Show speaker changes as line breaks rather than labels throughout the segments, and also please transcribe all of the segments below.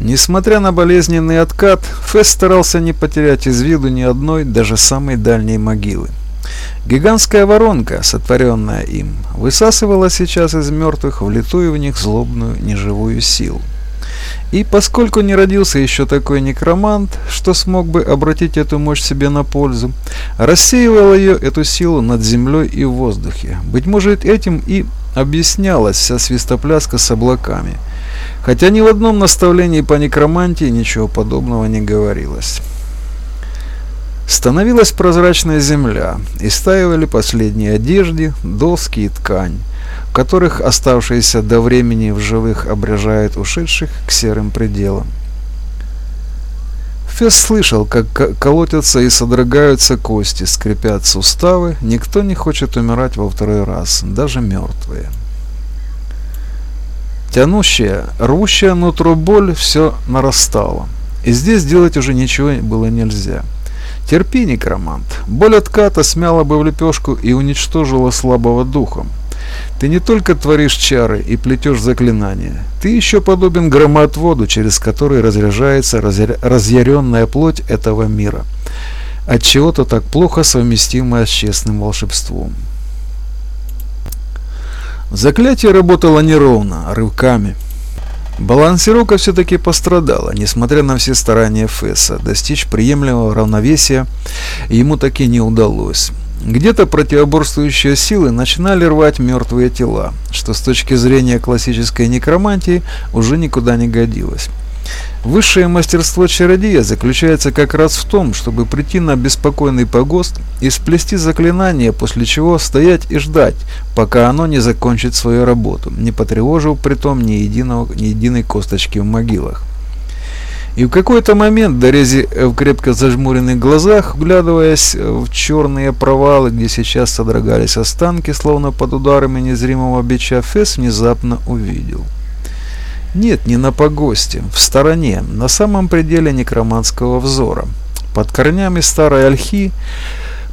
Несмотря на болезненный откат, Фесс старался не потерять из виду ни одной, даже самой дальней могилы. Гигантская воронка, сотворенная им, высасывала сейчас из мертвых влитую в них злобную неживую силу. И поскольку не родился еще такой некромант, что смог бы обратить эту мощь себе на пользу, рассеивал ее, эту силу, над землей и в воздухе. Быть может, этим и объяснялась вся свистопляска с облаками. Хотя ни в одном наставлении по некромантии ничего подобного не говорилось. Становилась прозрачная земля, и стаивали последние одежды, доски и ткань которых оставшиеся до времени в живых обрежают ушедших к серым пределам. Фесс слышал, как колотятся и содрогаются кости, скрипят суставы. Никто не хочет умирать во второй раз, даже мертвые. Тянущая, рвущая нутро боль все нарастала. И здесь делать уже ничего было нельзя. Терпи, некромант. Боль отката смяла бы в лепешку и уничтожила слабого духом. Ты не только творишь чары и плетешь заклинания, ты еще подобен громоотводу, через который разряжается разъяренная плоть этого мира, от чего-то так плохо совместимое с честным волшебством. Заклятие работало неровно, рывками. Балансировка все-таки пострадала, несмотря на все старания Фесса. Достичь приемлемого равновесия ему таки не удалось. Где-то противоборствующие силы начинали рвать мертвые тела, что с точки зрения классической некромантии уже никуда не годилось. Высшее мастерство чародея заключается как раз в том, чтобы прийти на беспокойный погост и сплести заклинание, после чего стоять и ждать, пока оно не закончит свою работу, не потревожив притом ни, единого, ни единой косточки в могилах. И в какой-то момент Дорези в крепко зажмуренных глазах, вглядываясь в черные провалы, где сейчас содрогались останки, словно под ударами незримого бича, Фесс внезапно увидел. Нет, не на погосте, в стороне, на самом пределе некроманского взора. Под корнями старой ольхи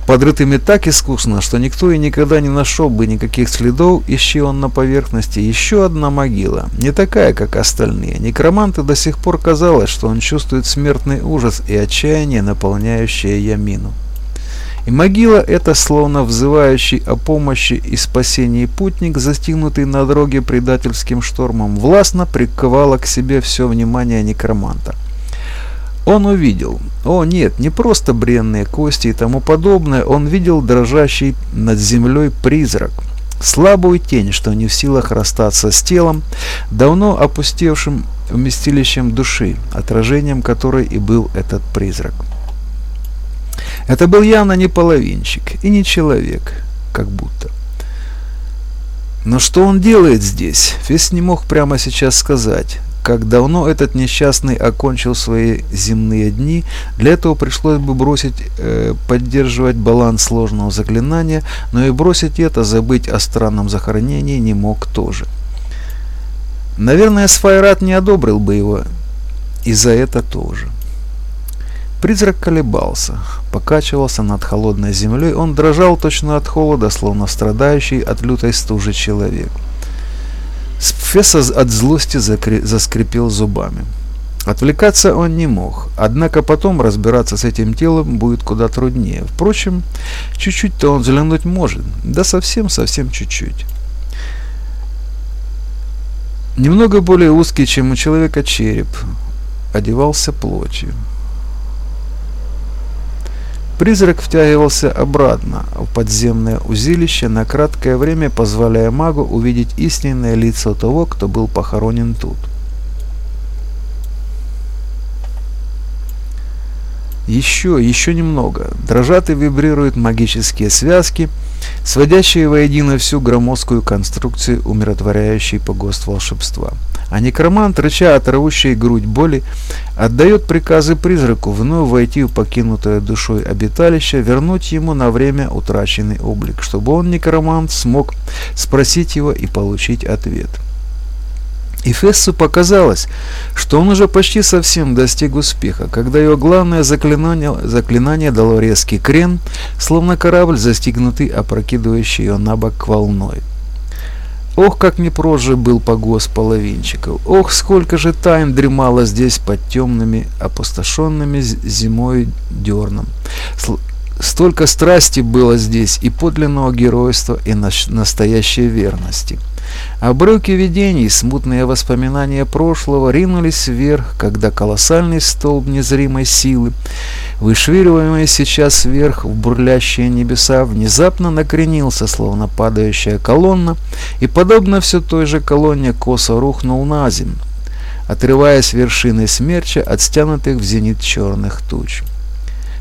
подрытыми так искусно, что никто и никогда не нашел бы никаких следов, ищи он на поверхности еще одна могила, не такая, как остальные. Некроманту до сих пор казалось, что он чувствует смертный ужас и отчаяние, наполняющее Ямину. И могила эта, словно взывающий о помощи и спасении путник, застигнутый на дороге предательским штормом, властно приковала к себе все внимание некроманта. Он увидел, о нет, не просто бренные кости и тому подобное, он видел дрожащий над землей призрак, слабую тень, что не в силах расстаться с телом, давно опустевшим вместилищем души, отражением которой и был этот призрак. Это был явно не половинчик и не человек, как будто. Но что он делает здесь, Фес не мог прямо сейчас сказать как давно этот несчастный окончил свои земные дни, для этого пришлось бы бросить э, поддерживать баланс сложного заклинания, но и бросить это, забыть о странном захоронении не мог тоже. Наверное, Сфайрат не одобрил бы его, и за это тоже. Призрак колебался, покачивался над холодной землей, он дрожал точно от холода, словно страдающий от лютой стужи человек. Фесса от злости заскрипел зубами. Отвлекаться он не мог, однако потом разбираться с этим телом будет куда труднее. Впрочем, чуть-чуть-то он взглянуть может, да совсем-совсем чуть-чуть. Немного более узкий, чем у человека череп, одевался плотью. Призрак втягивался обратно в подземное узилище на краткое время, позволяя магу увидеть истинное лицо того, кто был похоронен тут. Еще, еще немного. Дрожат и вибрируют магические связки, сводящие воедино всю громоздкую конструкцию умиротворяющей погост волшебства. А некромант, рыча от рвущей грудь боли, отдает приказы призраку вновь войти в покинутое душой обиталище, вернуть ему на время утраченный облик, чтобы он, некромант, смог спросить его и получить ответ. И Фессу показалось, что он уже почти совсем достиг успеха, когда его главное заклинание, заклинание дало резкий крен, словно корабль, застигнутый, опрокидывающий ее на бок волной. Ох, как непрожи был погост половинчиков! Ох, сколько же тайн дремало здесь под темными, опустошенными зимой дерном! Столько страсти было здесь и подлинного геройства, и настоящей верности. Обрывки видений, смутные воспоминания прошлого ринулись вверх, когда колоссальный столб незримой силы, вышвыриваемый сейчас вверх в бурлящие небеса, внезапно накренился, словно падающая колонна, и, подобно все той же колонне, косо рухнул на землю, отрываясь вершиной смерча от стянутых в зенит черных туч.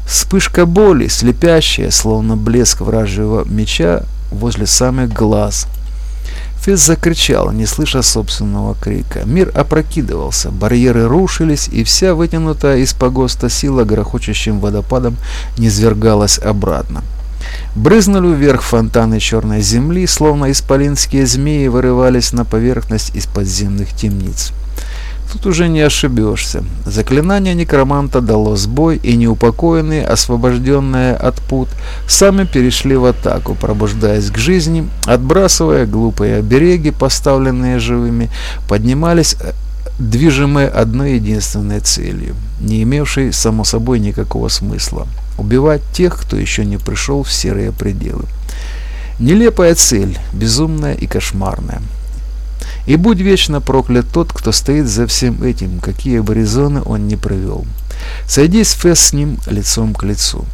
Вспышка боли, слепящая, словно блеск вражьего меча возле самых глаз. Фесс закричал, не слыша собственного крика. Мир опрокидывался, барьеры рушились, и вся вытянутая из погоста сила грохочущим водопадом низвергалась обратно. Брызнули вверх фонтаны черной земли, словно исполинские змеи вырывались на поверхность из подземных темниц. Тут уже не ошибешься. Заклинание некроманта дало сбой, и неупокоенные, освобожденные от пут, сами перешли в атаку, пробуждаясь к жизни, отбрасывая глупые обереги, поставленные живыми, поднимались э, движимые одной единственной целью, не имевшей, само собой, никакого смысла – убивать тех, кто еще не пришел в серые пределы. Нелепая цель, безумная и кошмарная. И будь вечно проклят тот, кто стоит за всем этим, какие бы резоны он ни провел. Сойдись Фесс с ним лицом к лицу.